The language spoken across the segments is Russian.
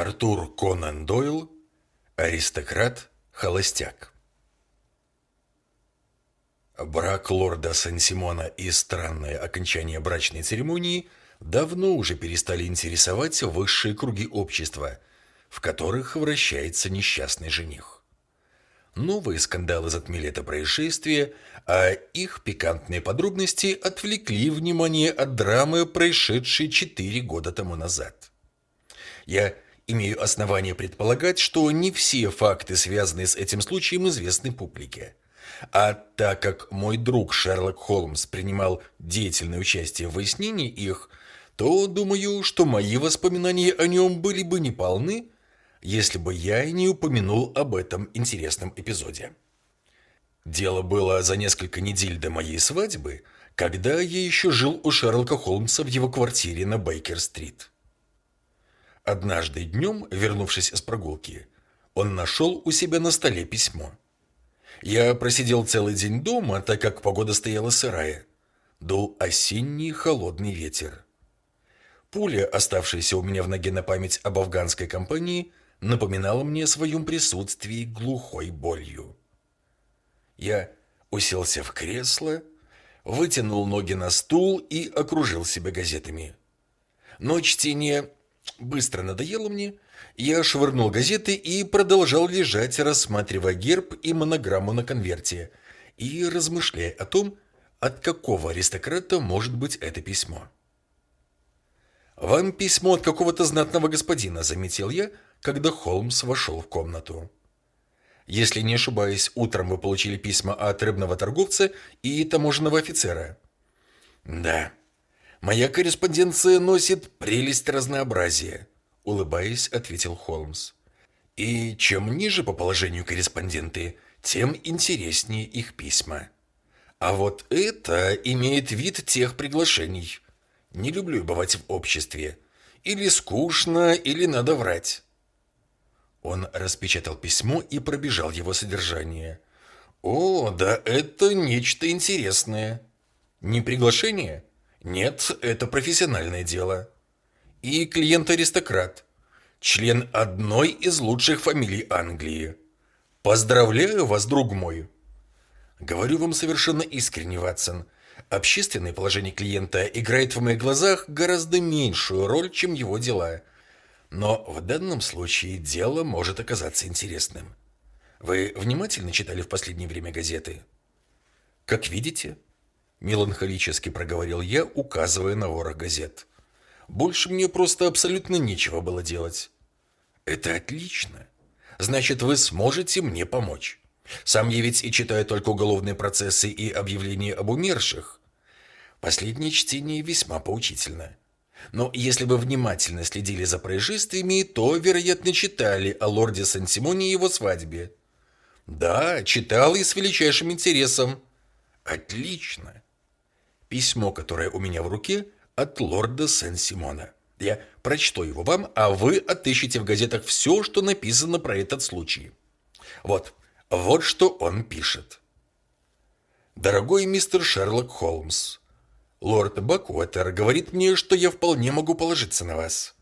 Артур Конан Дойл, аристократ, холостяк. Брак лорда Сан-Симона и странное окончание брачной церемонии давно уже перестали интересовать высшие круги общества, в которых вращается несчастный жених. Новые скандалы затмили это происшествие, а их пикантные подробности отвлекли внимание от драмы, происшедшей четыре года тому назад. Я имею основания предполагать, что не все факты, связанные с этим случаем, известны публике. А так как мой друг Шерлок Холмс принимал деятельное участие в выяснении их, то думаю, что мои воспоминания о нем были бы неполны, если бы я не упомянул об этом интересном эпизоде. Дело было за несколько недель до моей свадьбы, когда я еще жил у Шерлока Холмса в его квартире на Бейкер-стрит. Однажды днем, вернувшись с прогулки, он нашел у себя на столе письмо. Я просидел целый день дома, так как погода стояла сырая. Дул осенний холодный ветер. Пуля, оставшаяся у меня в ноге на память об афганской компании, напоминала мне о своем присутствии глухой болью. Я уселся в кресло, вытянул ноги на стул и окружил себя газетами. Но чтение быстро надоело мне, я швырнул газеты и продолжал лежать, рассматривая герб и монограмму на конверте и размышляя о том, от какого аристократа может быть это письмо. «Вам письмо от какого-то знатного господина», — заметил я, когда Холмс вошел в комнату. «Если не ошибаюсь, утром вы получили письма от рыбного торговца и таможенного офицера». «Да», «Моя корреспонденция носит прелесть разнообразия», — улыбаясь, ответил Холмс. «И чем ниже по положению корреспонденты, тем интереснее их письма. А вот это имеет вид тех приглашений. Не люблю бывать в обществе. Или скучно, или надо врать». Он распечатал письмо и пробежал его содержание. «О, да это нечто интересное. Не приглашение?» Нет, это профессиональное дело. И клиент-аристократ. Член одной из лучших фамилий Англии. Поздравляю вас, друг мой. Говорю вам совершенно искренне, Ватсон. Общественное положение клиента играет в моих глазах гораздо меньшую роль, чем его дела. Но в данном случае дело может оказаться интересным. Вы внимательно читали в последнее время газеты? Как видите, Меланхолически проговорил я, указывая на ворох газет. Больше мне просто абсолютно нечего было делать. Это отлично. Значит, вы сможете мне помочь. Сам я ведь и читаю только уголовные процессы и объявления об умерших. Последнее чтение весьма поучительно. Но если вы внимательно следили за происшествиями, то, вероятно, читали о лорде Сан-Симоне и его свадьбе. Да, читал и с величайшим интересом. Отлично письмо, которое у меня в руке, от лорда Сен-Симона. Я прочту его вам, а вы отыщете в газетах все, что написано про этот случай. Вот, вот что он пишет. «Дорогой мистер Шерлок Холмс, лорд Бакуэтер говорит мне, что я вполне могу положиться на вас.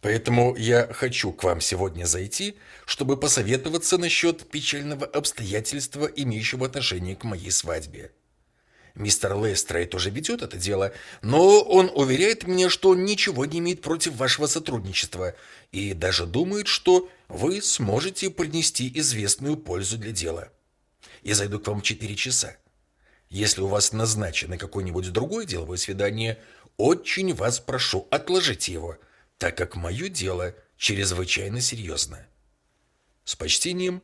Поэтому я хочу к вам сегодня зайти, чтобы посоветоваться насчет печального обстоятельства, имеющего отношение к моей свадьбе. Мистер Лестрейд тоже ведет это дело, но он уверяет меня, что ничего не имеет против вашего сотрудничества и даже думает, что вы сможете принести известную пользу для дела. Я зайду к вам в 4 часа. Если у вас назначено какое-нибудь другое деловое свидание, очень вас прошу, отложите его, так как мое дело чрезвычайно серьезно. С почтением,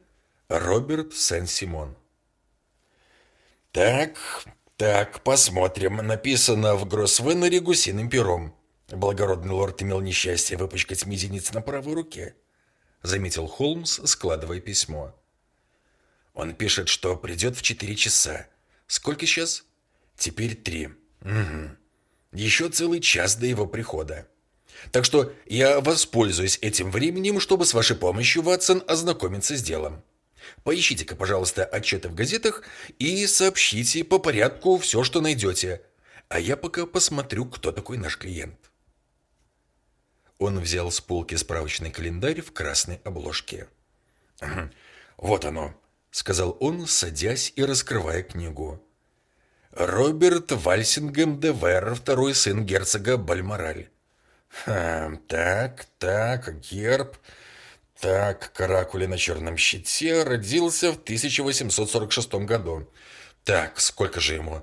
Роберт Сен-Симон. Так, «Так, посмотрим. Написано в Гроссвеннере гусиным пером. Благородный лорд имел несчастье выпачкать мизинец на правой руке», — заметил Холмс, складывая письмо. «Он пишет, что придет в четыре часа. Сколько сейчас?» «Теперь три. Угу. Еще целый час до его прихода. Так что я воспользуюсь этим временем, чтобы с вашей помощью, Ватсон, ознакомиться с делом». Поищите-ка, пожалуйста, отчеты в газетах и сообщите по порядку все, что найдете. А я пока посмотрю, кто такой наш клиент. Он взял с полки справочный календарь в красной обложке. «Вот оно», — сказал он, садясь и раскрывая книгу. «Роберт Вальсингем де Вер, второй сын герцога Бальмораль». Хм, так, так, герб. Так, каракули на черном щите родился в 1846 году. Так, сколько же ему?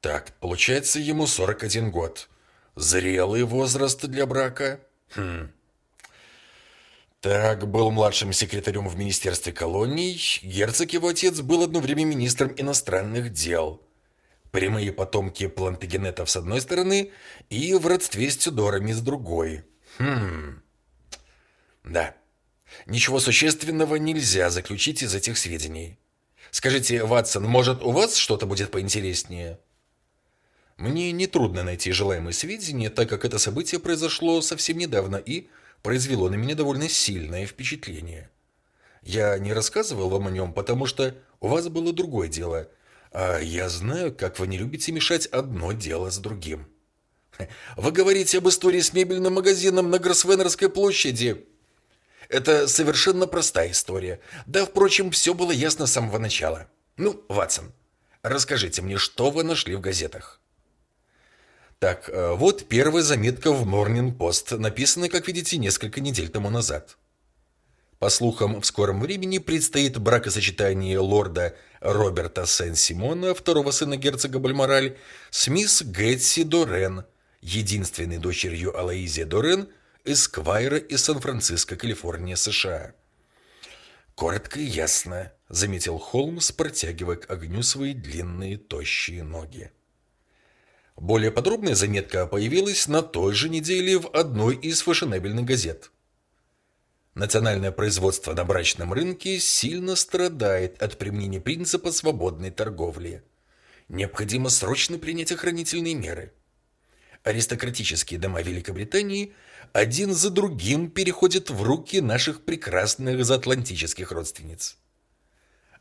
Так, получается, ему 41 год. Зрелый возраст для брака? Хм. Так, был младшим секретарем в Министерстве колоний. Герцог его отец был одно время министром иностранных дел. Прямые потомки плантагенетов с одной стороны и в родстве с Тюдорами с другой. Хм. Да. Ничего существенного нельзя заключить из этих сведений. Скажите, Ватсон, может, у вас что-то будет поинтереснее? Мне нетрудно найти желаемые сведения, так как это событие произошло совсем недавно и произвело на меня довольно сильное впечатление. Я не рассказывал вам о нем, потому что у вас было другое дело – а я знаю, как вы не любите мешать одно дело с другим. Вы говорите об истории с мебельным магазином на Гроссвеннерской площади. Это совершенно простая история. Да, впрочем, все было ясно с самого начала. Ну, Ватсон, расскажите мне, что вы нашли в газетах? Так, э, вот первая заметка в Morning Post, написанная, как видите, несколько недель тому назад. По слухам, в скором времени предстоит бракосочетание лорда Роберта Сен-Симона, второго сына герцога Бальмораль, с мисс Гэтси Дорен, единственной дочерью Алаизия Дорен, эсквайра из Сан-Франциско, Калифорния, США. «Коротко и ясно», — заметил Холмс, протягивая к огню свои длинные, тощие ноги. Более подробная заметка появилась на той же неделе в одной из фashionабельных газет. Национальное производство на брачном рынке сильно страдает от применения принципа свободной торговли. Необходимо срочно принять охранительные меры. Аристократические дома Великобритании один за другим переходят в руки наших прекрасных заатлантических родственниц.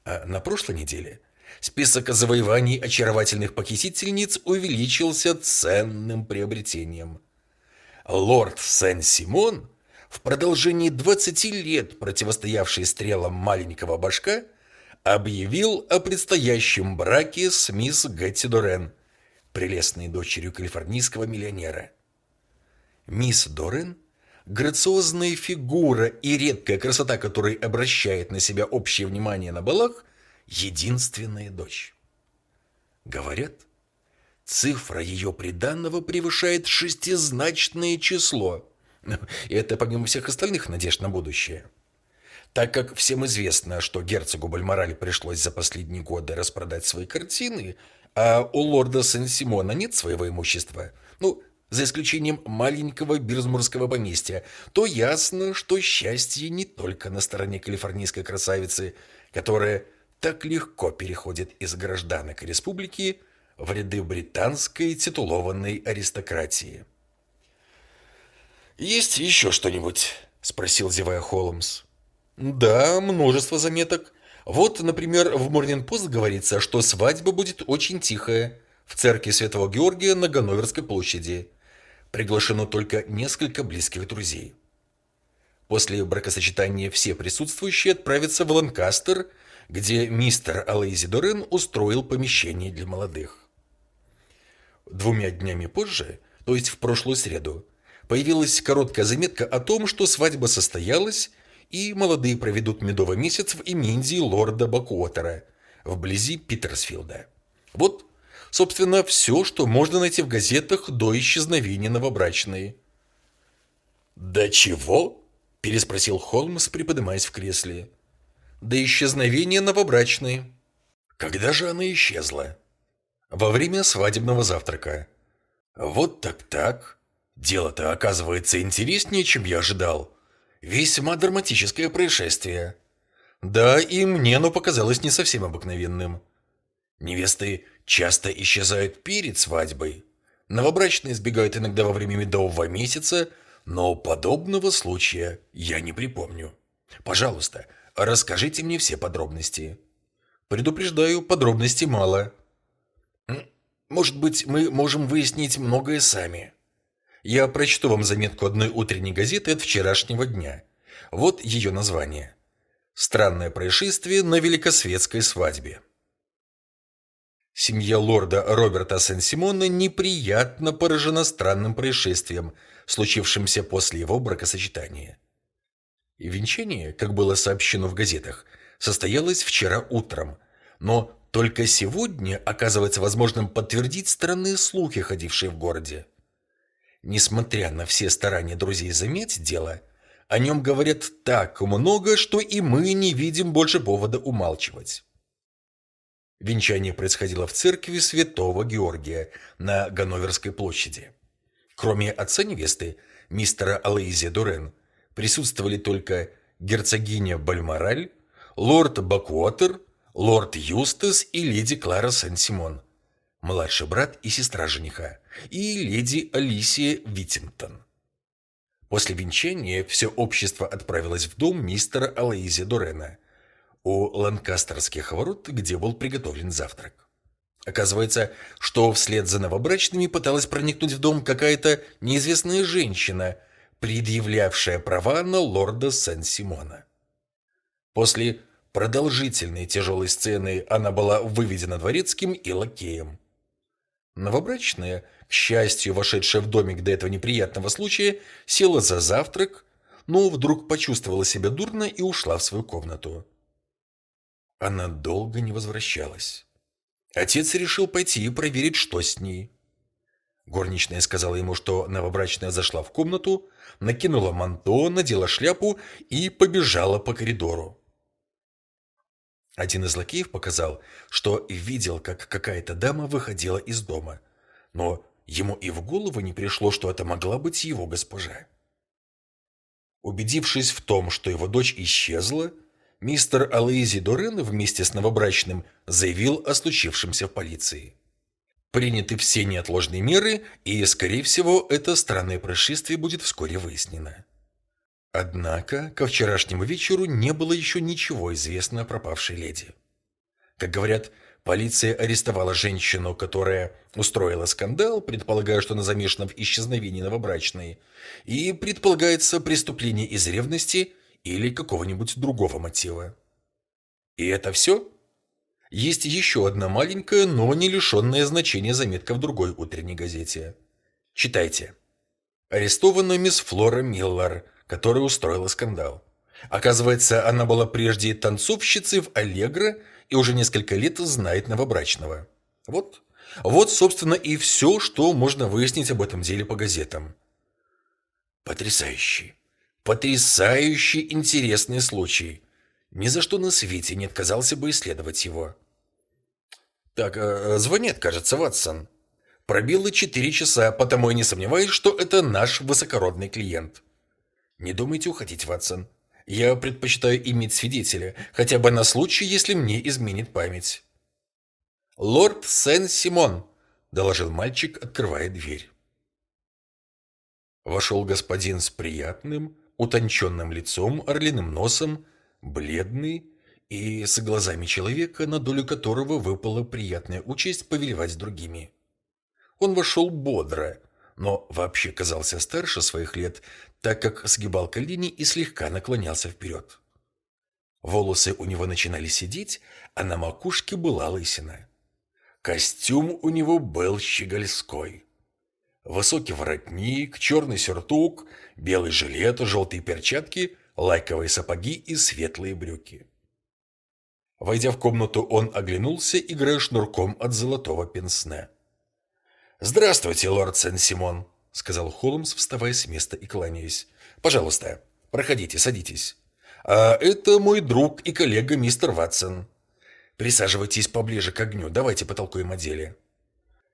А на прошлой неделе список завоеваний очаровательных похитительниц увеличился ценным приобретением. Лорд Сен-Симон – в продолжении 20 лет противостоявший стрелам маленького башка, объявил о предстоящем браке с мисс Гетти Дорен, прелестной дочерью калифорнийского миллионера. Мисс Дорен – грациозная фигура и редкая красота, которой обращает на себя общее внимание на балах, единственная дочь. Говорят, цифра ее приданного превышает шестизначное число – и это помимо всех остальных надежд на будущее. Так как всем известно, что герцогу Бальмораль пришлось за последние годы распродать свои картины, а у лорда Сен-Симона нет своего имущества, ну, за исключением маленького бирзмурского поместья, то ясно, что счастье не только на стороне калифорнийской красавицы, которая так легко переходит из гражданок республики в ряды британской титулованной аристократии. «Есть еще что-нибудь?» – спросил, зевая Холмс. «Да, множество заметок. Вот, например, в Морнинг-Пост говорится, что свадьба будет очень тихая в церкви Святого Георгия на Ганноверской площади. Приглашено только несколько близких друзей. После бракосочетания все присутствующие отправятся в Ланкастер, где мистер Алейзи Дорен устроил помещение для молодых. Двумя днями позже, то есть в прошлую среду, появилась короткая заметка о том, что свадьба состоялась, и молодые проведут медовый месяц в имении лорда Бакуотера, вблизи Питерсфилда. Вот, собственно, все, что можно найти в газетах до исчезновения новобрачной. «Да чего?» – переспросил Холмс, приподнимаясь в кресле. «До исчезновения новобрачной». «Когда же она исчезла?» «Во время свадебного завтрака». «Вот так-так», Дело-то оказывается интереснее, чем я ожидал. Весьма драматическое происшествие. Да, и мне оно показалось не совсем обыкновенным. Невесты часто исчезают перед свадьбой. Новобрачные сбегают иногда во время медового месяца, но подобного случая я не припомню. Пожалуйста, расскажите мне все подробности. Предупреждаю, подробностей мало. Может быть, мы можем выяснить многое сами. Я прочту вам заметку одной утренней газеты от вчерашнего дня. Вот ее название. «Странное происшествие на великосветской свадьбе». Семья лорда Роберта Сен-Симона неприятно поражена странным происшествием, случившимся после его бракосочетания. И венчание, как было сообщено в газетах, состоялось вчера утром, но только сегодня оказывается возможным подтвердить странные слухи, ходившие в городе. Несмотря на все старания друзей заметить дело, о нем говорят так много, что и мы не видим больше повода умалчивать. Венчание происходило в церкви святого Георгия на Ганноверской площади. Кроме отца невесты, мистера Алоизия Дурен, присутствовали только герцогиня Бальмораль, лорд Бакуотер, лорд Юстас и леди Клара Сен-Симон, младший брат и сестра жениха, и леди Алисия Витингтон. После венчания все общество отправилось в дом мистера Алоизия Дурена – у Ланкастерских ворот, где был приготовлен завтрак. Оказывается, что вслед за новобрачными пыталась проникнуть в дом какая-то неизвестная женщина, предъявлявшая права на лорда Сен-Симона. После продолжительной тяжелой сцены она была выведена дворецким и лакеем. Новобрачная, к счастью, вошедшая в домик до этого неприятного случая, села за завтрак, но вдруг почувствовала себя дурно и ушла в свою комнату. Она долго не возвращалась. Отец решил пойти и проверить, что с ней. Горничная сказала ему, что новобрачная зашла в комнату, накинула манто, надела шляпу и побежала по коридору. Один из лакеев показал, что видел, как какая-то дама выходила из дома, но ему и в голову не пришло, что это могла быть его госпожа. Убедившись в том, что его дочь исчезла, мистер Алоизи Дорен вместе с новобрачным заявил о случившемся в полиции. Приняты все неотложные меры, и, скорее всего, это странное происшествие будет вскоре выяснено. Однако, ко вчерашнему вечеру не было еще ничего известно о пропавшей леди. Как говорят, полиция арестовала женщину, которая устроила скандал, предполагая, что она замешана в исчезновении новобрачной, и предполагается преступление из ревности – или какого-нибудь другого мотива. И это все? Есть еще одна маленькая, но не лишенная значения заметка в другой утренней газете. Читайте. Арестована мисс Флора Миллар, которая устроила скандал. Оказывается, она была прежде танцовщицей в Аллегро и уже несколько лет знает новобрачного. Вот. Вот, собственно, и все, что можно выяснить об этом деле по газетам. Потрясающий. Потрясающе интересный случай. Ни за что на свете не отказался бы исследовать его. Так, э, звонит, кажется, Ватсон. Пробило четыре часа, потому я не сомневаюсь, что это наш высокородный клиент. Не думайте уходить, Ватсон. Я предпочитаю иметь свидетеля, хотя бы на случай, если мне изменит память. «Лорд Сен-Симон», — доложил мальчик, открывая дверь. Вошел господин с приятным, утонченным лицом, орлиным носом, бледный и с глазами человека, на долю которого выпала приятная участь повелевать другими. Он вошел бодро, но вообще казался старше своих лет, так как сгибал колени и слегка наклонялся вперед. Волосы у него начинали сидеть, а на макушке была лысина. Костюм у него был щегольской. Высокий воротник, черный сюртук, белый жилет, желтые перчатки, лайковые сапоги и светлые брюки. Войдя в комнату, он оглянулся, играя шнурком от золотого пенсне. «Здравствуйте, лорд Сен-Симон», — сказал Холмс, вставая с места и кланяясь. «Пожалуйста, проходите, садитесь. А это мой друг и коллега мистер Ватсон. Присаживайтесь поближе к огню, давайте потолкуем о деле».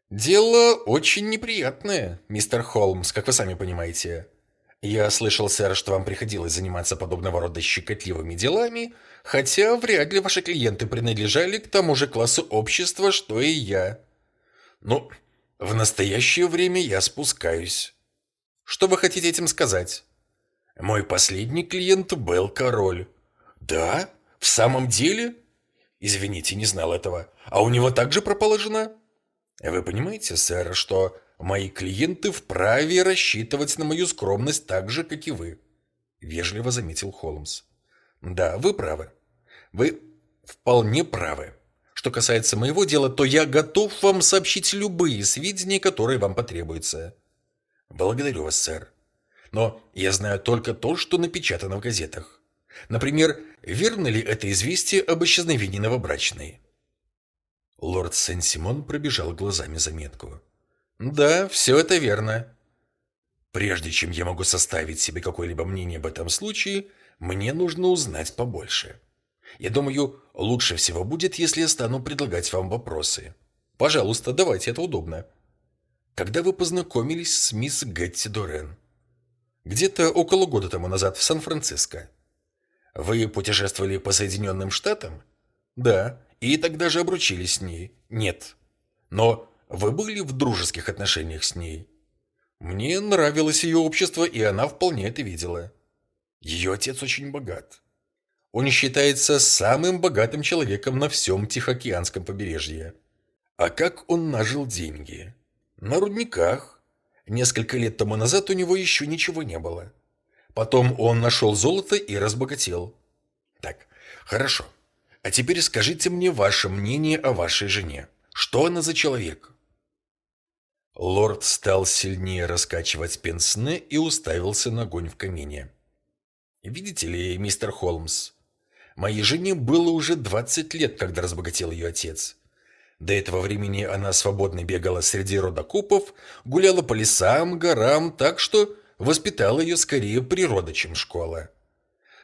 «Дело очень неприятное, мистер Холмс, как вы сами понимаете. Я слышал, сэр, что вам приходилось заниматься подобного рода щекотливыми делами, хотя вряд ли ваши клиенты принадлежали к тому же классу общества, что и я. Ну, в настоящее время я спускаюсь. Что вы хотите этим сказать? Мой последний клиент был король. Да? В самом деле? Извините, не знал этого. А у него также пропала жена?» Вы понимаете, сэр, что мои клиенты вправе рассчитывать на мою скромность так же, как и вы», — вежливо заметил Холмс. «Да, вы правы. Вы вполне правы. Что касается моего дела, то я готов вам сообщить любые сведения, которые вам потребуются». «Благодарю вас, сэр. Но я знаю только то, что напечатано в газетах. Например, верно ли это известие об исчезновении новобрачной?» Лорд Сен-Симон пробежал глазами заметку. «Да, все это верно. Прежде чем я могу составить себе какое-либо мнение об этом случае, мне нужно узнать побольше. Я думаю, лучше всего будет, если я стану предлагать вам вопросы. Пожалуйста, давайте, это удобно. Когда вы познакомились с мисс Гетти Дорен? Где-то около года тому назад в Сан-Франциско. Вы путешествовали по Соединенным Штатам? Да. И тогда же обручились с ней? Нет. Но вы были в дружеских отношениях с ней? Мне нравилось ее общество, и она вполне это видела. Ее отец очень богат. Он считается самым богатым человеком на всем Тихоокеанском побережье. А как он нажил деньги? На рудниках. Несколько лет тому назад у него еще ничего не было. Потом он нашел золото и разбогател. Так, хорошо. А теперь скажите мне ваше мнение о вашей жене. Что она за человек? Лорд стал сильнее раскачивать пенсне и уставился на огонь в камине. «Видите ли, мистер Холмс, моей жене было уже 20 лет, когда разбогател ее отец. До этого времени она свободно бегала среди родокопов, гуляла по лесам, горам, так что воспитала ее скорее природа, чем школа.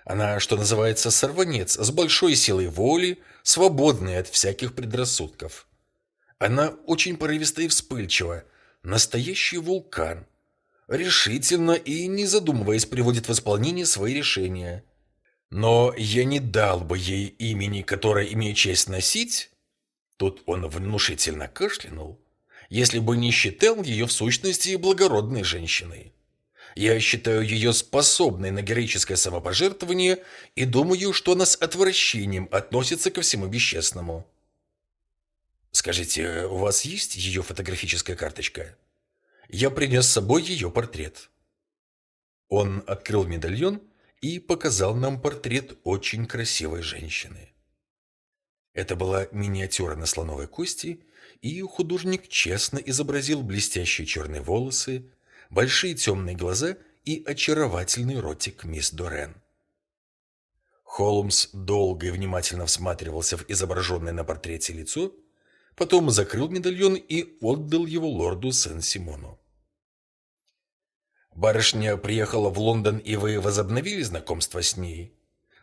Она, что называется, сорванец, с большой силой воли, свободная от всяких предрассудков. Она очень порывиста и вспыльчива, Настоящий вулкан. Решительно и не задумываясь приводит в исполнение свои решения. Но я не дал бы ей имени, которое имею честь носить, тут он внушительно кашлянул, если бы не считал ее в сущности благородной женщиной. Я считаю ее способной на героическое самопожертвование и думаю, что она с отвращением относится ко всему бесчестному. Скажите, у вас есть ее фотографическая карточка? Я принес с собой ее портрет. Он открыл медальон и показал нам портрет очень красивой женщины. Это была миниатюра на слоновой кости, и художник честно изобразил блестящие черные волосы, большие темные глаза и очаровательный ротик мисс Дорен. Холмс долго и внимательно всматривался в изображенное на портрете лицо, потом закрыл медальон и отдал его лорду Сен-Симону. «Барышня приехала в Лондон, и вы возобновили знакомство с ней?»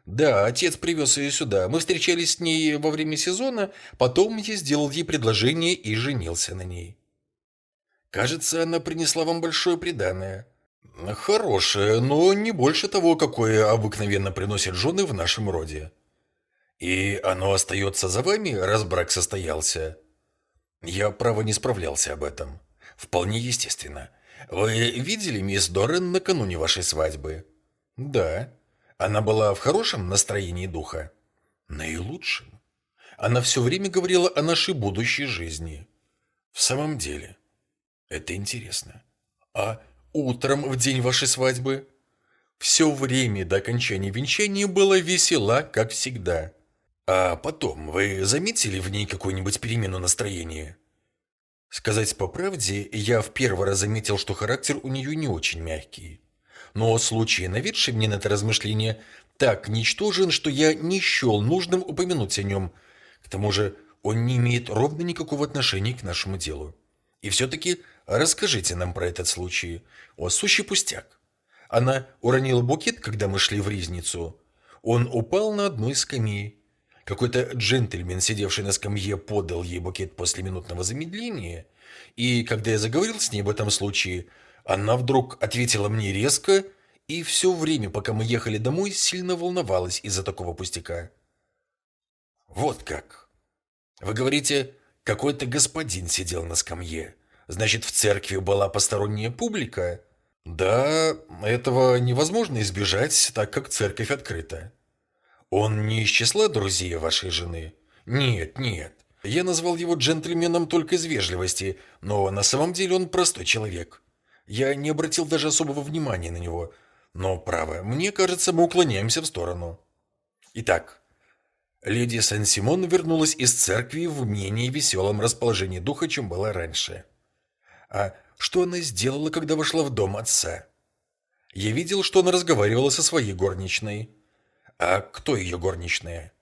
«Да, отец привез ее сюда. Мы встречались с ней во время сезона, потом я сделал ей предложение и женился на ней». «Кажется, она принесла вам большое преданное». «Хорошее, но не больше того, какое обыкновенно приносят жены в нашем роде». «И оно остается за вами, раз брак состоялся?» «Я, право, не справлялся об этом. Вполне естественно. Вы видели мисс Дорен накануне вашей свадьбы?» «Да. Она была в хорошем настроении духа?» «Наилучшем. Она все время говорила о нашей будущей жизни». «В самом деле. Это интересно. А утром в день вашей свадьбы?» «Все время до окончания венчания было весела, как всегда». А потом, вы заметили в ней какую-нибудь перемену настроения? Сказать по правде, я в первый раз заметил, что характер у нее не очень мягкий. Но случай, наведший мне на это размышление, так ничтожен, что я не счел нужным упомянуть о нем. К тому же он не имеет ровно никакого отношения к нашему делу. И все-таки расскажите нам про этот случай. О, сущий пустяк. Она уронила букет, когда мы шли в ризницу. Он упал на одну из скамей. Какой-то джентльмен, сидевший на скамье, подал ей букет после минутного замедления, и когда я заговорил с ней об этом случае, она вдруг ответила мне резко и все время, пока мы ехали домой, сильно волновалась из-за такого пустяка. «Вот как. Вы говорите, какой-то господин сидел на скамье. Значит, в церкви была посторонняя публика?» «Да, этого невозможно избежать, так как церковь открыта». Он не из числа друзей вашей жены? Нет, нет. Я назвал его джентльменом только из вежливости, но на самом деле он простой человек. Я не обратил даже особого внимания на него. Но, право, мне кажется, мы уклоняемся в сторону. Итак, леди Сен-Симон вернулась из церкви в менее веселом расположении духа, чем была раньше. А что она сделала, когда вошла в дом отца? Я видел, что она разговаривала со своей горничной. А кто ее горничная?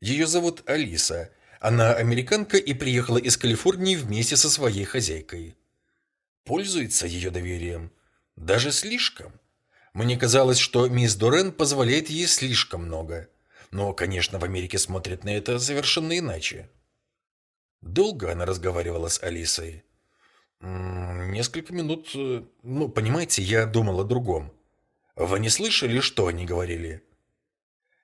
Ее зовут Алиса – она американка и приехала из Калифорнии вместе со своей хозяйкой. Пользуется ее доверием. Даже слишком. Мне казалось, что мисс Дорен позволяет ей слишком много. Но, конечно, в Америке смотрят на это совершенно иначе. Долго она разговаривала с Алисой. Несколько минут. Э, ну, понимаете, я думал о другом. Вы не слышали, что они говорили?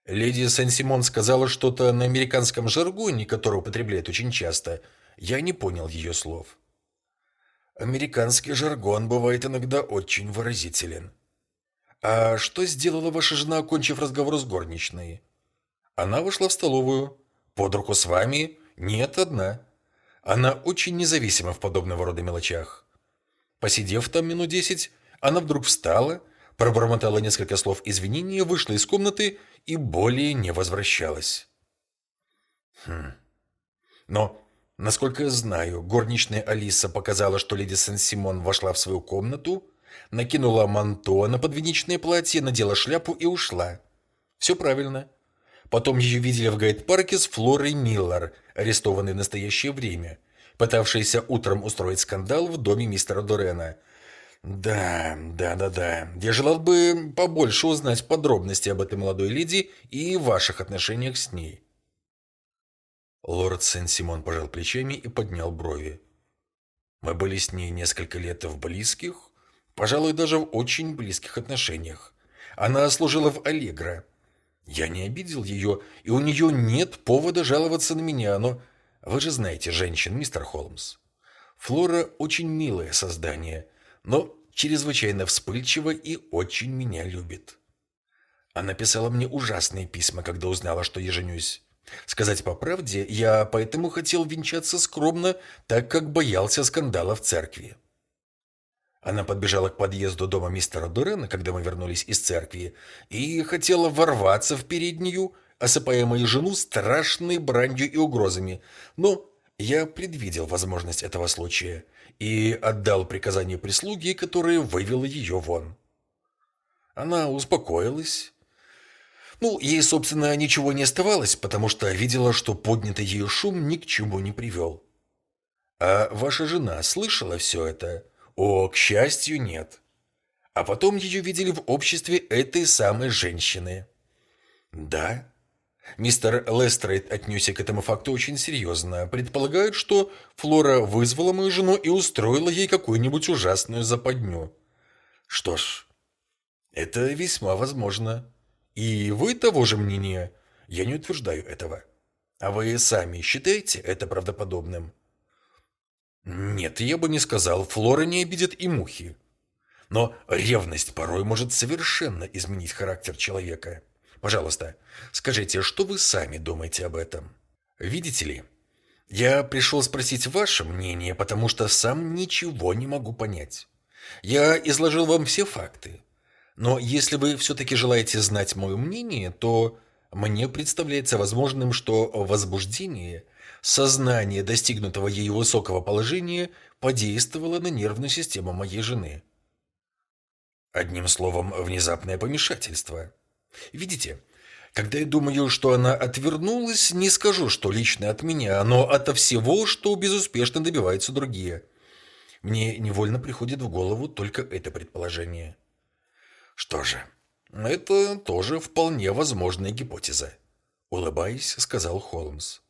Леди Сен-Симон сказала что-то на американском жаргоне, который употребляет очень часто. Я не понял ее слов. Американский жаргон бывает иногда очень выразителен. А что сделала ваша жена, окончив разговор с горничной? Она вышла в столовую. Под руку с вами? Нет, одна. Она очень независима в подобного рода мелочах. Посидев там минут десять, она вдруг встала, пробормотала несколько слов извинения, вышла из комнаты и более не возвращалась. Хм. Но, насколько я знаю, горничная Алиса показала, что леди Сен-Симон вошла в свою комнату, накинула манто на подвенечное платье, надела шляпу и ушла. Все правильно. Потом ее видели в гайд-парке с Флорой Миллар, арестованной в настоящее время, пытавшейся утром устроить скандал в доме мистера Дорена – да, да, да, да. Я желал бы побольше узнать подробности об этой молодой леди и ваших отношениях с ней. Лорд Сен-Симон пожал плечами и поднял брови. Мы были с ней несколько лет в близких, пожалуй, даже в очень близких отношениях. Она служила в Аллегро. Я не обидел ее, и у нее нет повода жаловаться на меня, но вы же знаете женщин, мистер Холмс. Флора очень милое создание – но чрезвычайно вспыльчива и очень меня любит. Она писала мне ужасные письма, когда узнала, что я женюсь. Сказать по правде, я поэтому хотел венчаться скромно, так как боялся скандала в церкви. Она подбежала к подъезду дома мистера Дурена, когда мы вернулись из церкви, и хотела ворваться в переднюю, осыпая мою жену страшной бранью и угрозами. Но я предвидел возможность этого случая и отдал приказание прислуги, которая вывела ее вон. Она успокоилась. Ну, ей, собственно, ничего не оставалось, потому что видела, что поднятый ее шум ни к чему не привел. А ваша жена слышала все это? О, к счастью, нет. А потом ее видели в обществе этой самой женщины. Да, Мистер Лестрейд отнесся к этому факту очень серьезно. Предполагают, что Флора вызвала мою жену и устроила ей какую-нибудь ужасную западню. Что ж, это весьма возможно. И вы того же мнения? Я не утверждаю этого. А вы сами считаете это правдоподобным? Нет, я бы не сказал, Флора не обидит и мухи. Но ревность порой может совершенно изменить характер человека. Пожалуйста, скажите, что вы сами думаете об этом? Видите ли, я пришел спросить ваше мнение, потому что сам ничего не могу понять. Я изложил вам все факты. Но если вы все-таки желаете знать мое мнение, то мне представляется возможным, что возбуждение, сознание достигнутого ею высокого положения подействовало на нервную систему моей жены. Одним словом, внезапное помешательство. Видите, когда я думаю, что она отвернулась, не скажу, что лично от меня, но ото всего, что безуспешно добиваются другие. Мне невольно приходит в голову только это предположение. Что же, это тоже вполне возможная гипотеза. Улыбаясь, сказал Холмс.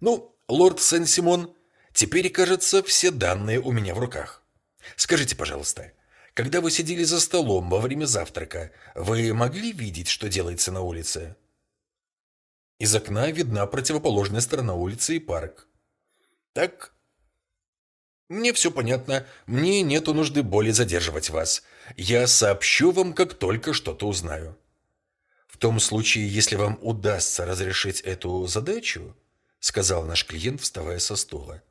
Ну, лорд Сен-Симон, теперь, кажется, все данные у меня в руках. Скажите, пожалуйста, когда вы сидели за столом во время завтрака, вы могли видеть, что делается на улице? Из окна видна противоположная сторона улицы и парк. Так, мне все понятно. Мне нету нужды более задерживать вас. Я сообщу вам, как только что-то узнаю. В том случае, если вам удастся разрешить эту задачу, сказал наш клиент, вставая со стула.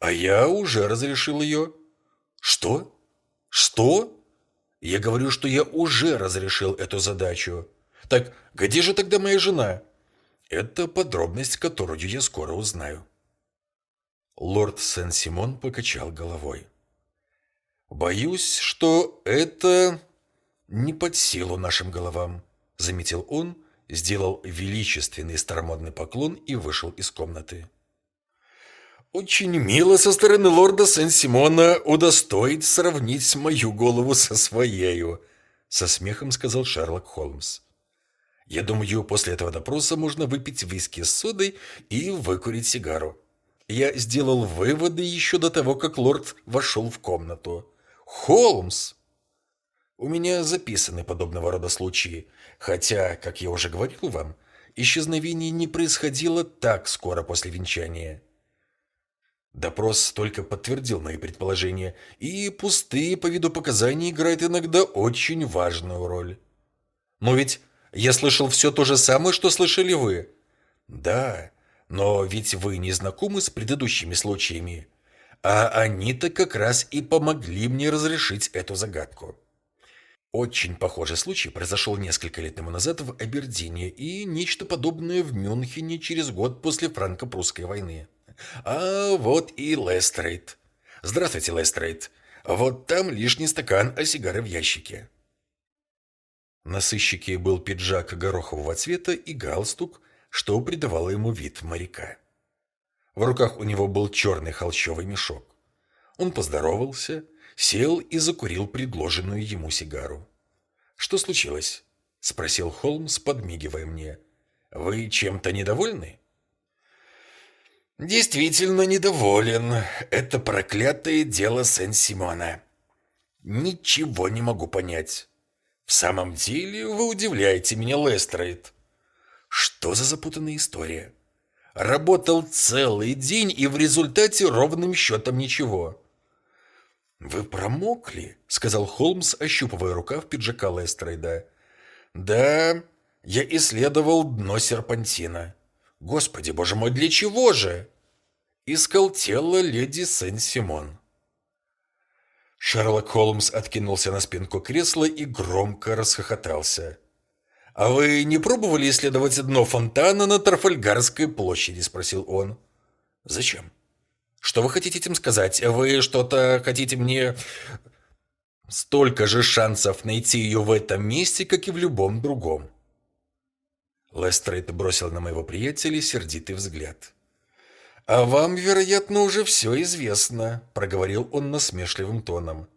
А я уже разрешил ее. Что? Что? Я говорю, что я уже разрешил эту задачу. Так где же тогда моя жена? Это подробность, которую я скоро узнаю. Лорд Сен-Симон покачал головой. «Боюсь, что это не под силу нашим головам», — заметил он, сделал величественный старомодный поклон и вышел из комнаты. «Очень мило со стороны лорда Сен-Симона удостоить сравнить мою голову со своею», — со смехом сказал Шерлок Холмс. «Я думаю, после этого допроса можно выпить виски с содой и выкурить сигару. Я сделал выводы еще до того, как лорд вошел в комнату. Холмс!» У меня записаны подобного рода случаи, хотя, как я уже говорил вам, исчезновение не происходило так скоро после венчания. Допрос только подтвердил мои предположения, и пустые по виду показания играют иногда очень важную роль. Но ведь я слышал все то же самое, что слышали вы. Да, но ведь вы не знакомы с предыдущими случаями, а они-то как раз и помогли мне разрешить эту загадку. Очень похожий случай произошел несколько лет тому назад в Абердине и нечто подобное в Мюнхене через год после франко-прусской войны. А вот и Лестрейд. Здравствуйте, Лестрейд. Вот там лишний стакан, а сигары в ящике. На сыщике был пиджак горохового цвета и галстук, что придавало ему вид моряка. В руках у него был черный холщовый мешок. Он поздоровался, сел и закурил предложенную ему сигару. «Что случилось?» — спросил Холмс, подмигивая мне. «Вы чем-то недовольны?» «Действительно недоволен. Это проклятое дело Сен-Симона. Ничего не могу понять. В самом деле вы удивляете меня, Лестрейд. Что за запутанная история? Работал целый день и в результате ровным счетом ничего. «Вы промокли?» — сказал Холмс, ощупывая рукав пиджака Лестрейда. «Да, я исследовал дно серпантина. Господи, боже мой, для чего же?» Искал тело леди Сен-Симон. Шерлок Холмс откинулся на спинку кресла и громко расхохотался. «А вы не пробовали исследовать дно фонтана на Трафальгарской площади?» – спросил он. «Зачем?» Что вы хотите этим сказать? Вы что-то хотите мне... Столько же шансов найти ее в этом месте, как и в любом другом. Лестрейд бросил на моего приятеля сердитый взгляд. «А вам, вероятно, уже все известно», — проговорил он насмешливым тоном.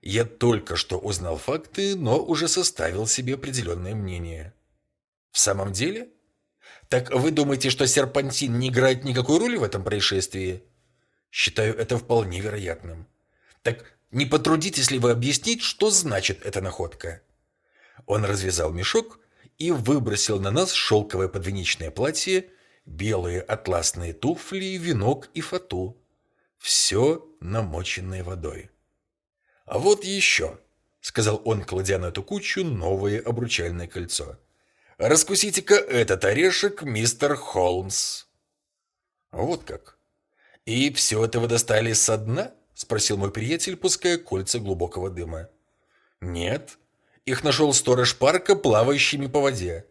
«Я только что узнал факты, но уже составил себе определенное мнение». «В самом деле? Так вы думаете, что серпантин не играет никакой роли в этом происшествии?» Считаю это вполне вероятным. Так не потрудитесь ли вы объяснить, что значит эта находка? Он развязал мешок и выбросил на нас шелковое подвенечное платье, белые атласные туфли, венок и фату. Все намоченное водой. «А вот еще», — сказал он, кладя на эту кучу новое обручальное кольцо. «Раскусите-ка этот орешек, мистер Холмс». «Вот как. «И все это вы достали со дна?» – спросил мой приятель, пуская кольца глубокого дыма. «Нет. Их нашел сторож парка, плавающими по воде.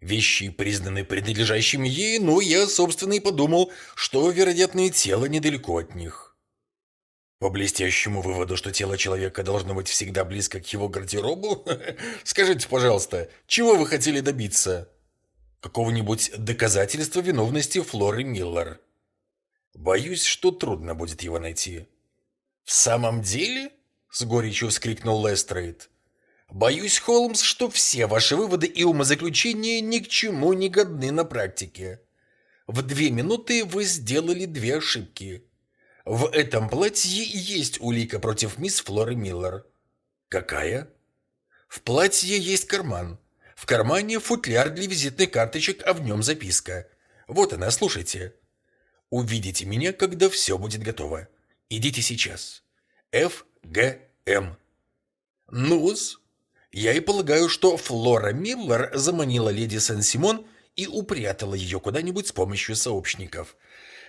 Вещи признаны принадлежащими ей, но я, собственно, и подумал, что, вероятно, и тело недалеко от них». По блестящему выводу, что тело человека должно быть всегда близко к его гардеробу? Скажите, пожалуйста, чего вы хотели добиться? Какого-нибудь доказательства виновности Флоры Миллер? Боюсь, что трудно будет его найти. В самом деле? С горечью вскрикнул Лестрейд. Боюсь, Холмс, что все ваши выводы и умозаключения ни к чему не годны на практике. В две минуты вы сделали две ошибки. В этом платье есть улика против мисс Флоры Миллер. Какая? В платье есть карман. В кармане футляр для визитных карточек, а в нем записка. Вот она, слушайте. Увидите меня, когда все будет готово. Идите сейчас. Ф. Г. М. Нус. Я и полагаю, что Флора Миллер заманила леди Сен-Симон и упрятала ее куда-нибудь с помощью сообщников.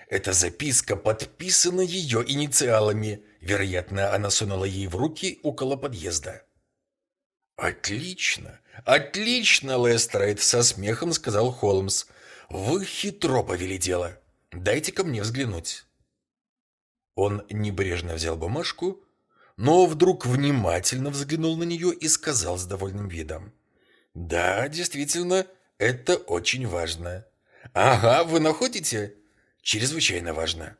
Эта записка подписана ее инициалами. Вероятно, она сунула ей в руки около подъезда. «Отлично! Отлично, Лестрейд!» — со смехом сказал Холмс. «Вы хитро повели дело. Дайте-ка мне взглянуть». Он небрежно взял бумажку, но вдруг внимательно взглянул на нее и сказал с довольным видом. «Да, действительно, это очень важно». «Ага, вы находите?» «Чрезвычайно важно.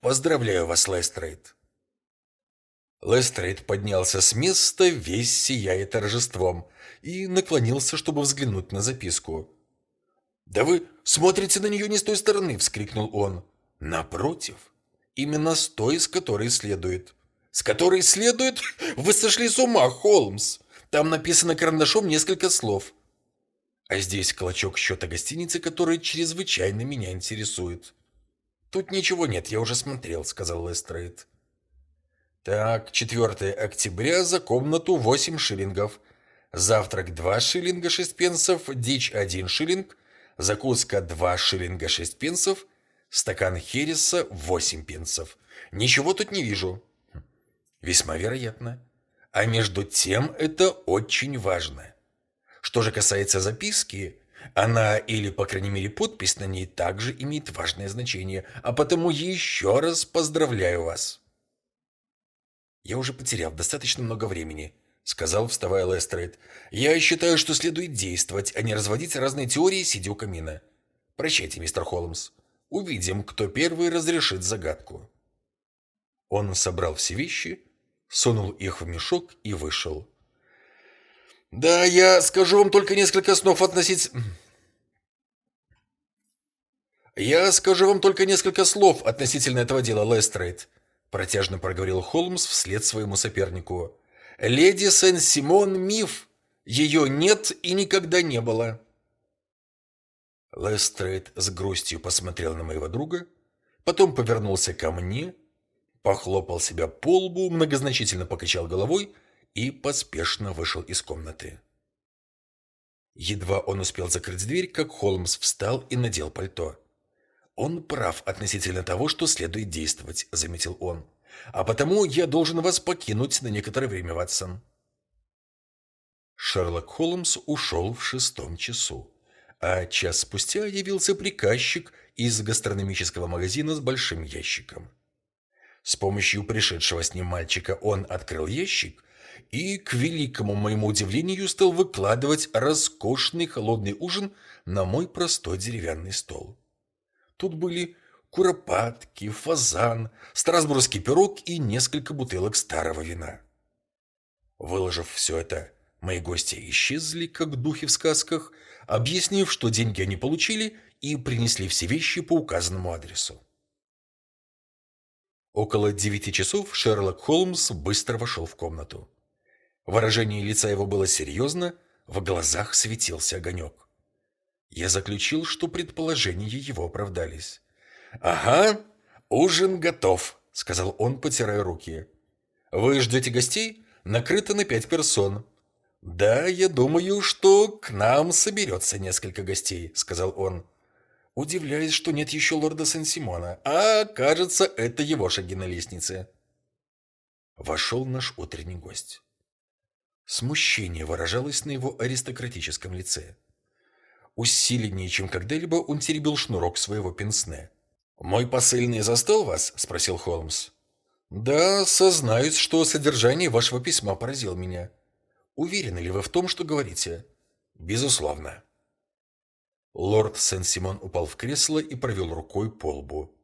Поздравляю вас, Лестрейд». Лестрейд поднялся с места, весь сияя торжеством, и наклонился, чтобы взглянуть на записку. «Да вы смотрите на нее не с той стороны!» — вскрикнул он. «Напротив, именно с той, с которой следует». «С которой следует? Вы сошли с ума, Холмс! Там написано карандашом несколько слов. А здесь клочок счета гостиницы, который чрезвычайно меня интересует». «Тут ничего нет, я уже смотрел», — сказал Лестрейд. Так, 4 октября за комнату 8 шиллингов. Завтрак 2 шиллинга 6 пенсов, дичь 1 шиллинг, закуска 2 шиллинга 6 пенсов, стакан хереса 8 пенсов. Ничего тут не вижу. Весьма вероятно. А между тем это очень важно. Что же касается записки, она или, по крайней мере, подпись на ней также имеет важное значение, а потому еще раз поздравляю вас. «Я уже потерял достаточно много времени», — сказал, вставая Лестрейд. «Я считаю, что следует действовать, а не разводить разные теории, сидя у камина. Прощайте, мистер Холмс. Увидим, кто первый разрешит загадку». Он собрал все вещи, сунул их в мешок и вышел. «Да, я скажу вам только несколько снов относительно...» «Я скажу вам только несколько слов относительно этого дела, Лестрейд», протяжно проговорил Холмс вслед своему сопернику. «Леди Сен-Симон – миф. Ее нет и никогда не было». Лестрейд с грустью посмотрел на моего друга, потом повернулся ко мне, похлопал себя по лбу, многозначительно покачал головой и поспешно вышел из комнаты. Едва он успел закрыть дверь, как Холмс встал и надел пальто. «Он прав относительно того, что следует действовать», — заметил он. «А потому я должен вас покинуть на некоторое время, Ватсон». Шерлок Холмс ушел в шестом часу, а час спустя явился приказчик из гастрономического магазина с большим ящиком. С помощью пришедшего с ним мальчика он открыл ящик и, к великому моему удивлению, стал выкладывать роскошный холодный ужин на мой простой деревянный стол. Тут были куропатки, фазан, страсбургский пирог и несколько бутылок старого вина. Выложив все это, мои гости исчезли, как духи в сказках, объяснив, что деньги они получили и принесли все вещи по указанному адресу. Около девяти часов Шерлок Холмс быстро вошел в комнату. Выражение лица его было серьезно, в глазах светился огонек. Я заключил, что предположения его оправдались. «Ага, ужин готов», — сказал он, потирая руки. «Вы ждете гостей? Накрыто на пять персон». «Да, я думаю, что к нам соберется несколько гостей», — сказал он. Удивляюсь, что нет еще лорда Сен-Симона, а, кажется, это его шаги на лестнице. Вошел наш утренний гость. Смущение выражалось на его аристократическом лице. Усиленнее, чем когда-либо, он теребил шнурок своего пенсне. «Мой посыльный застал вас?» – спросил Холмс. «Да, сознаюсь, что содержание вашего письма поразило меня. Уверены ли вы в том, что говорите?» «Безусловно». Лорд Сен-Симон упал в кресло и провел рукой по лбу.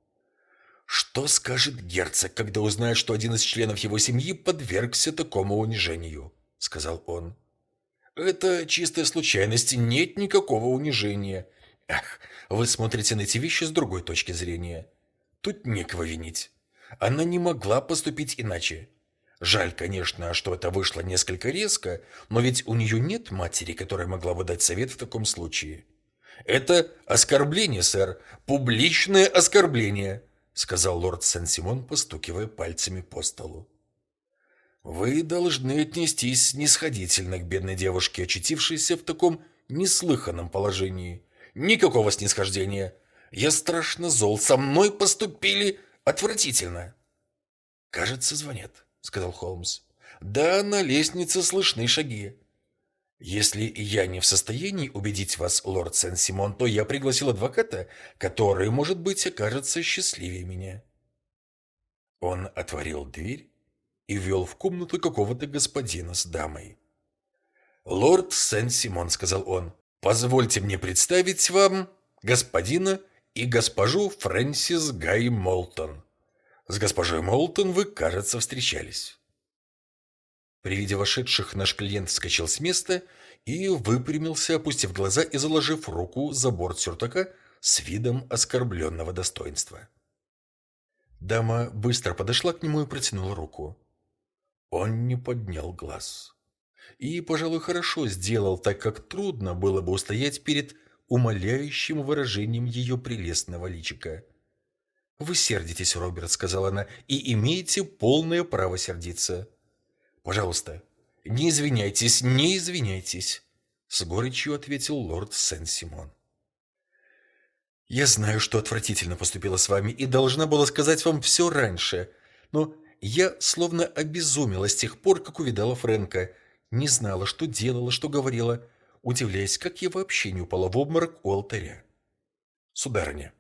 «Что скажет герцог, когда узнает, что один из членов его семьи подвергся такому унижению?» – сказал он. Это чистая случайность, нет никакого унижения. Ах, вы смотрите на эти вещи с другой точки зрения. Тут некого винить. Она не могла поступить иначе. Жаль, конечно, что это вышло несколько резко, но ведь у нее нет матери, которая могла бы дать совет в таком случае. «Это оскорбление, сэр, публичное оскорбление», сказал лорд Сен-Симон, постукивая пальцами по столу. Вы должны отнестись снисходительно к бедной девушке, очутившейся в таком неслыханном положении. Никакого снисхождения. Я страшно зол. Со мной поступили отвратительно. «Кажется, звонят», — сказал Холмс. «Да, на лестнице слышны шаги». «Если я не в состоянии убедить вас, лорд Сен-Симон, то я пригласил адвоката, который, может быть, окажется счастливее меня». Он отворил дверь и ввел в комнату какого-то господина с дамой. «Лорд Сен-Симон», — сказал он, — «позвольте мне представить вам господина и госпожу Фрэнсис Гай Молтон. С госпожой Молтон вы, кажется, встречались». При виде вошедших наш клиент вскочил с места и выпрямился, опустив глаза и заложив руку за борт сюртака с видом оскорбленного достоинства. Дама быстро подошла к нему и протянула руку. Он не поднял глаз. И, пожалуй, хорошо сделал, так как трудно было бы устоять перед умоляющим выражением ее прелестного личика. «Вы сердитесь, Роберт», — сказала она, — «и имеете полное право сердиться. Пожалуйста, не извиняйтесь, не извиняйтесь», — с горечью ответил лорд Сен-Симон. «Я знаю, что отвратительно поступила с вами и должна была сказать вам все раньше, но я словно обезумела с тех пор, как увидала Фрэнка, не знала, что делала, что говорила, удивляясь, как я вообще не упала в обморок у алтаря. Сударыня,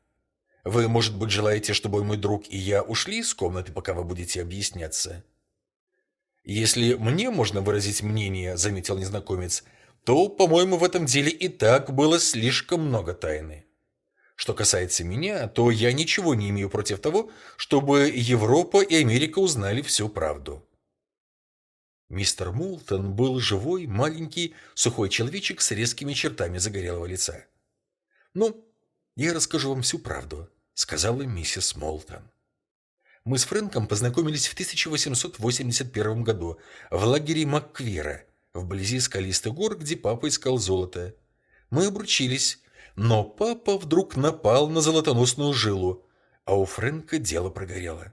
вы, может быть, желаете, чтобы мой друг и я ушли из комнаты, пока вы будете объясняться? Если мне можно выразить мнение, заметил незнакомец, то, по-моему, в этом деле и так было слишком много тайны. Что касается меня, то я ничего не имею против того, чтобы Европа и Америка узнали всю правду. Мистер Мултон был живой, маленький, сухой человечек с резкими чертами загорелого лица. «Ну, я расскажу вам всю правду», — сказала миссис Молтон. Мы с Фрэнком познакомились в 1881 году в лагере Макквера, вблизи скалистых гор, где папа искал золото. Мы обручились, но папа вдруг напал на золотоносную жилу, а у Фрэнка дело прогорело.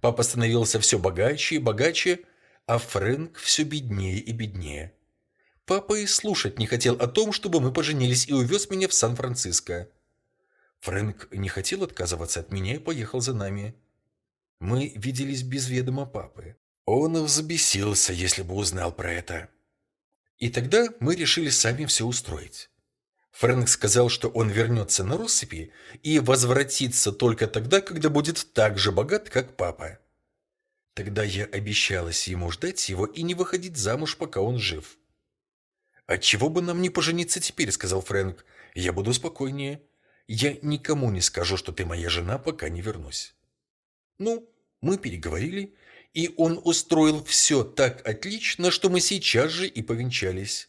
Папа становился все богаче и богаче, а Фрэнк все беднее и беднее. Папа и слушать не хотел о том, чтобы мы поженились, и увез меня в Сан-Франциско. Фрэнк не хотел отказываться от меня и поехал за нами. Мы виделись без ведома папы. Он взбесился, если бы узнал про это. И тогда мы решили сами все устроить. Фрэнк сказал, что он вернется на россыпи и возвратится только тогда, когда будет так же богат, как папа. Тогда я обещалась ему ждать его и не выходить замуж, пока он жив. «Отчего бы нам не пожениться теперь?» — сказал Фрэнк. «Я буду спокойнее. Я никому не скажу, что ты моя жена, пока не вернусь». Ну, мы переговорили, и он устроил все так отлично, что мы сейчас же и повенчались.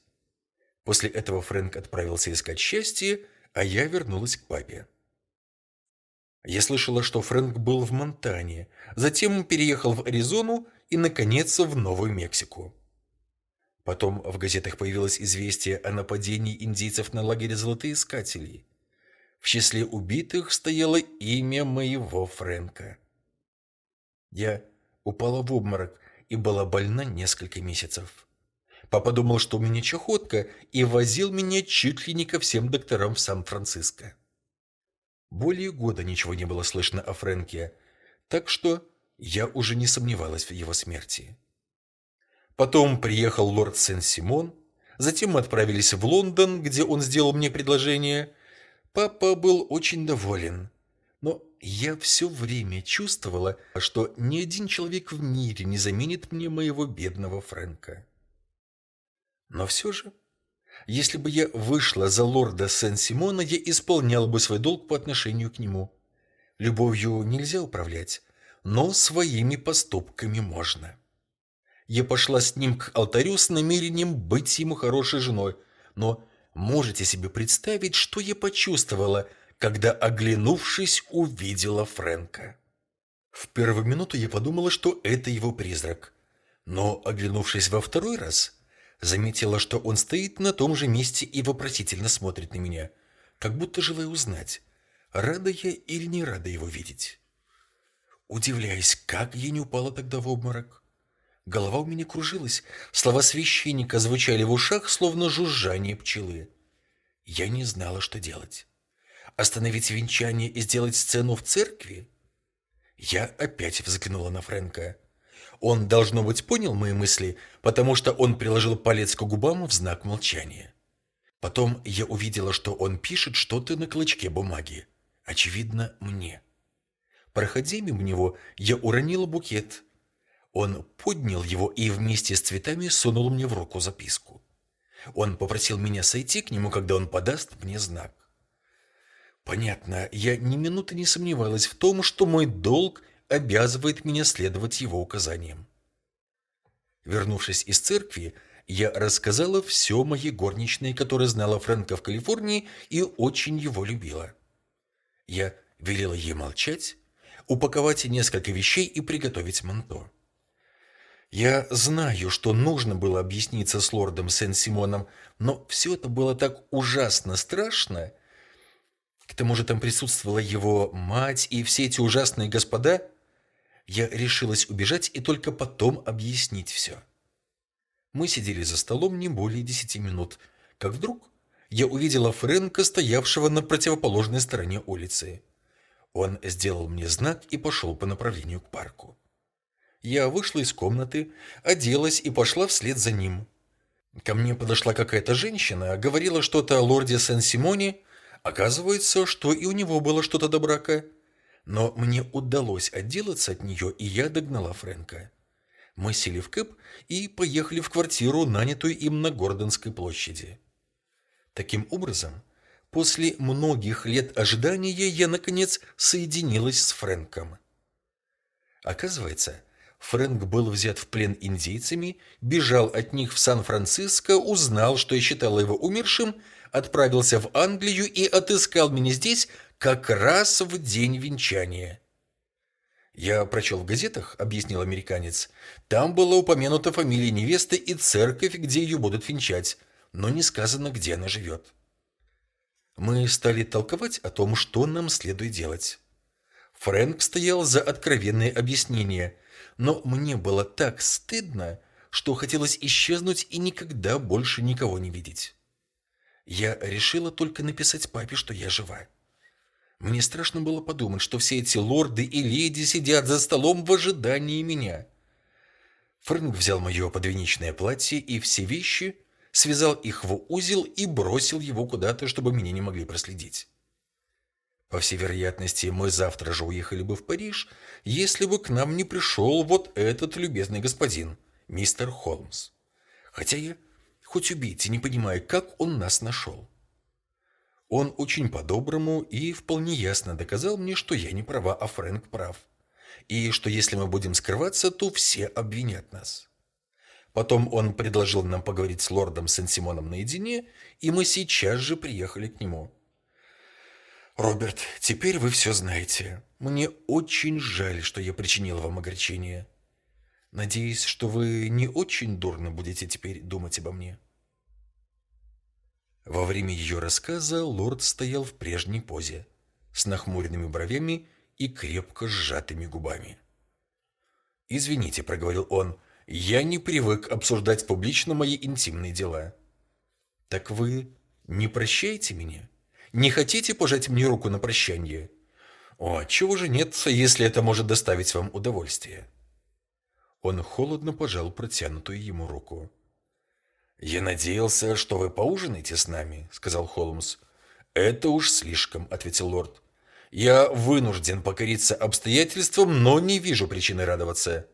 После этого Фрэнк отправился искать счастье, а я вернулась к папе. Я слышала, что Фрэнк был в Монтане, затем переехал в Аризону и, наконец, в Новую Мексику. Потом в газетах появилось известие о нападении индейцев на лагерь золотоискателей. В числе убитых стояло имя моего Фрэнка. Я упала в обморок и была больна несколько месяцев. Папа думал, что у меня чахотка, и возил меня чуть ли не ко всем докторам в Сан-Франциско. Более года ничего не было слышно о Фрэнке, так что я уже не сомневалась в его смерти. Потом приехал лорд Сен-Симон, затем мы отправились в Лондон, где он сделал мне предложение. Папа был очень доволен, но я все время чувствовала, что ни один человек в мире не заменит мне моего бедного Фрэнка. Но все же, если бы я вышла за лорда Сен-Симона, я исполняла бы свой долг по отношению к нему. Любовью нельзя управлять, но своими поступками можно. Я пошла с ним к алтарю с намерением быть ему хорошей женой, но можете себе представить, что я почувствовала, когда, оглянувшись, увидела Фрэнка. В первую минуту я подумала, что это его призрак, но, оглянувшись во второй раз, Заметила, что он стоит на том же месте и вопросительно смотрит на меня, как будто желая узнать, рада я или не рада его видеть. Удивляясь, как я не упала тогда в обморок. Голова у меня кружилась, слова священника звучали в ушах, словно жужжание пчелы. Я не знала, что делать. Остановить венчание и сделать сцену в церкви? Я опять взглянула на Фрэнка. Он, должно быть, понял мои мысли, потому что он приложил палец к губам в знак молчания. Потом я увидела, что он пишет что-то на клочке бумаги. Очевидно, мне. Проходя мимо него, я уронила букет. Он поднял его и вместе с цветами сунул мне в руку записку. Он попросил меня сойти к нему, когда он подаст мне знак. Понятно, я ни минуты не сомневалась в том, что мой долг обязывает меня следовать его указаниям. Вернувшись из церкви, я рассказала все моей горничной, которая знала Фрэнка в Калифорнии и очень его любила. Я велела ей молчать, упаковать несколько вещей и приготовить манто. Я знаю, что нужно было объясниться с лордом Сен-Симоном, но все это было так ужасно страшно. К тому же там присутствовала его мать и все эти ужасные господа. Я решилась убежать и только потом объяснить все. Мы сидели за столом не более десяти минут, как вдруг я увидела Фрэнка, стоявшего на противоположной стороне улицы. Он сделал мне знак и пошел по направлению к парку. Я вышла из комнаты, оделась и пошла вслед за ним. Ко мне подошла какая-то женщина, говорила что-то о лорде Сен-Симоне. Оказывается, что и у него было что-то до брака. Но мне удалось отделаться от нее, и я догнала Фрэнка. Мы сели в кэп и поехали в квартиру, нанятую им на Гордонской площади. Таким образом, после многих лет ожидания я, наконец, соединилась с Фрэнком. Оказывается, Фрэнк был взят в плен индейцами, бежал от них в Сан-Франциско, узнал, что я считала его умершим, отправился в Англию и отыскал меня здесь как раз в день венчания. «Я прочел в газетах», — объяснил американец. «Там была упомянута фамилия невесты и церковь, где ее будут венчать, но не сказано, где она живет». Мы стали толковать о том, что нам следует делать. Фрэнк стоял за откровенные объяснения, но мне было так стыдно, что хотелось исчезнуть и никогда больше никого не видеть. Я решила только написать папе, что я жива. Мне страшно было подумать, что все эти лорды и леди сидят за столом в ожидании меня. Фрэнк взял мое подвенечное платье и все вещи, связал их в узел и бросил его куда-то, чтобы меня не могли проследить. По всей вероятности, мы завтра же уехали бы в Париж, если бы к нам не пришел вот этот любезный господин, мистер Холмс. Хотя я, хоть убейте, не понимаю, как он нас нашел. Он очень по-доброму и вполне ясно доказал мне, что я не права, а Фрэнк прав. И что если мы будем скрываться, то все обвинят нас. Потом он предложил нам поговорить с лордом Сен-Симоном наедине, и мы сейчас же приехали к нему. «Роберт, теперь вы все знаете. Мне очень жаль, что я причинила вам огорчение. Надеюсь, что вы не очень дурно будете теперь думать обо мне». Во время ее рассказа лорд стоял в прежней позе, с нахмуренными бровями и крепко сжатыми губами. «Извините», — проговорил он, — «я не привык обсуждать публично мои интимные дела». «Так вы не прощаете меня? Не хотите пожать мне руку на прощание?» «О, чего же нет, если это может доставить вам удовольствие?» Он холодно пожал протянутую ему руку. «Я надеялся, что вы поужинаете с нами», — сказал Холмс. «Это уж слишком», — ответил лорд. «Я вынужден покориться обстоятельствам, но не вижу причины радоваться.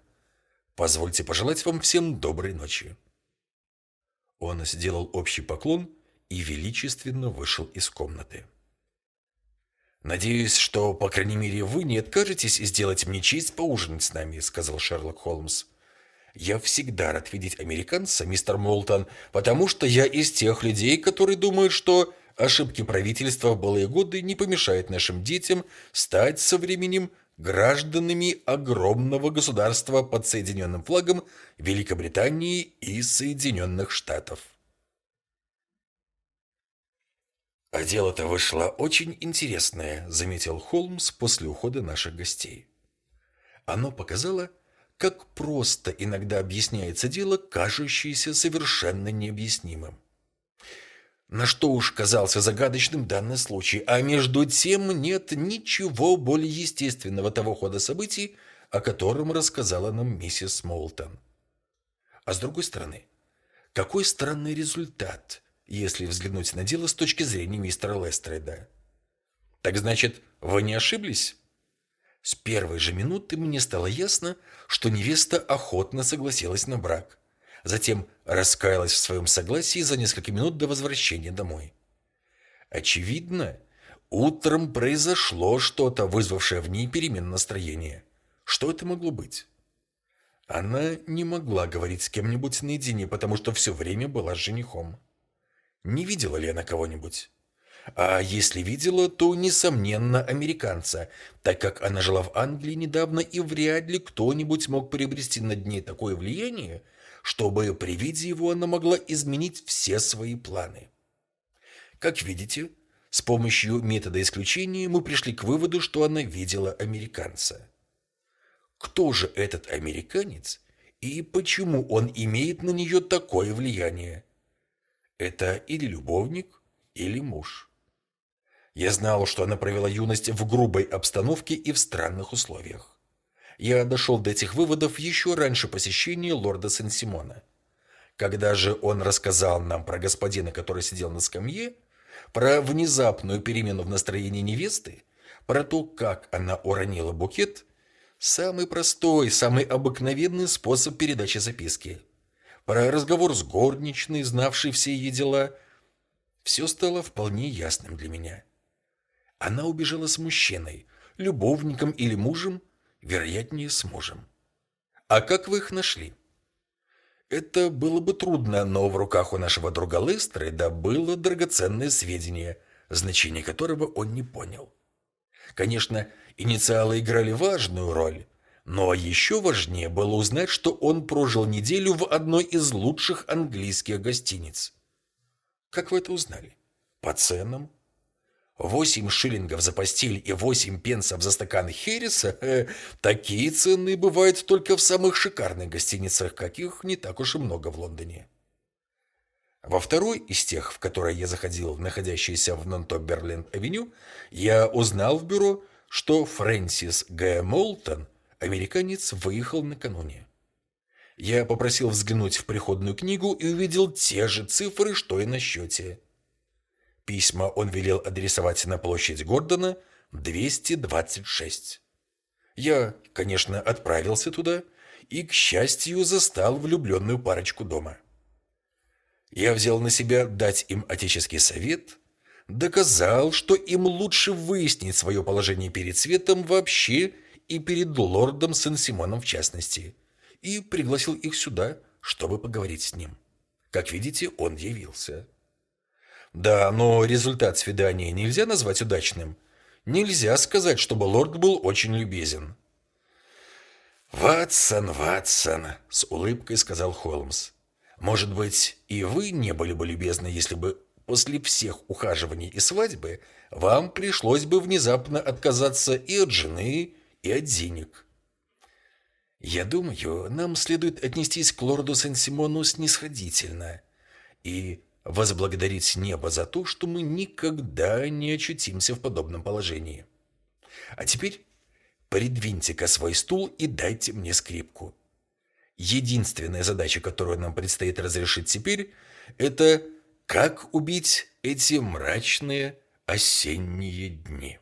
Позвольте пожелать вам всем доброй ночи». Он сделал общий поклон и величественно вышел из комнаты. «Надеюсь, что, по крайней мере, вы не откажетесь сделать мне честь поужинать с нами», — сказал Шерлок Холмс. Я всегда рад видеть американца, мистер Молтон, потому что я из тех людей, которые думают, что ошибки правительства в былые годы не помешают нашим детям стать со временем гражданами огромного государства под Соединенным флагом Великобритании и Соединенных Штатов. «А дело-то вышло очень интересное», — заметил Холмс после ухода наших гостей. Оно показало, как просто иногда объясняется дело, кажущееся совершенно необъяснимым. На что уж казался загадочным данный случай, а между тем нет ничего более естественного того хода событий, о котором рассказала нам миссис Молтон. А с другой стороны, какой странный результат, если взглянуть на дело с точки зрения мистера Лестреда. Так значит, вы не ошиблись? С первой же минуты мне стало ясно, что невеста охотно согласилась на брак затем раскаялась в своем согласии за несколько минут до возвращения домой. Очевидно, утром произошло что-то, вызвавшее в ней перемену настроения. Что это могло быть? Она не могла говорить с кем-нибудь наедине, потому что все время была с женихом. Не видела ли она кого-нибудь? А если видела, то, несомненно, американца, так как она жила в Англии недавно, и вряд ли кто-нибудь мог приобрести над ней такое влияние, чтобы при виде его она могла изменить все свои планы. Как видите, с помощью метода исключения мы пришли к выводу, что она видела американца. Кто же этот американец и почему он имеет на нее такое влияние? Это или любовник, или муж. Я знал, что она провела юность в грубой обстановке и в странных условиях. Я дошел до этих выводов еще раньше посещения лорда Сен-Симона. Когда же он рассказал нам про господина, который сидел на скамье, про внезапную перемену в настроении невесты, про то, как она уронила букет, самый простой, самый обыкновенный способ передачи записки, про разговор с горничной, знавшей все ее дела, все стало вполне ясным для меня. Она убежала с мужчиной, любовником или мужем, вероятнее, с мужем. А как вы их нашли? Это было бы трудно, но в руках у нашего друга Лестреда было драгоценное сведение, значение которого он не понял. Конечно, инициалы играли важную роль, но еще важнее было узнать, что он прожил неделю в одной из лучших английских гостиниц. Как вы это узнали? По ценам? Восемь шиллингов за постель и восемь пенсов за стакан хереса э, такие цены бывают только в самых шикарных гостиницах, каких не так уж и много в Лондоне. Во второй из тех, в которые я заходил, находящейся в Нонтоберленд-авеню, я узнал в бюро, что Фрэнсис Г. Молтон, американец, выехал накануне. Я попросил взглянуть в приходную книгу и увидел те же цифры, что и на счете. Письма он велел адресовать на площадь Гордона 226. Я, конечно, отправился туда и, к счастью, застал влюбленную парочку дома. Я взял на себя дать им отеческий совет, доказал, что им лучше выяснить свое положение перед светом вообще и перед лордом Сен-Симоном в частности, и пригласил их сюда, чтобы поговорить с ним. Как видите, он явился. Да, но результат свидания нельзя назвать удачным. Нельзя сказать, чтобы лорд был очень любезен. «Ватсон, Ватсон», — с улыбкой сказал Холмс. «Может быть, и вы не были бы любезны, если бы после всех ухаживаний и свадьбы вам пришлось бы внезапно отказаться и от жены, и от денег». «Я думаю, нам следует отнестись к лорду Сен-Симону снисходительно и возблагодарить небо за то, что мы никогда не очутимся в подобном положении. А теперь придвиньте-ка свой стул и дайте мне скрипку. Единственная задача, которую нам предстоит разрешить теперь, это как убить эти мрачные осенние дни.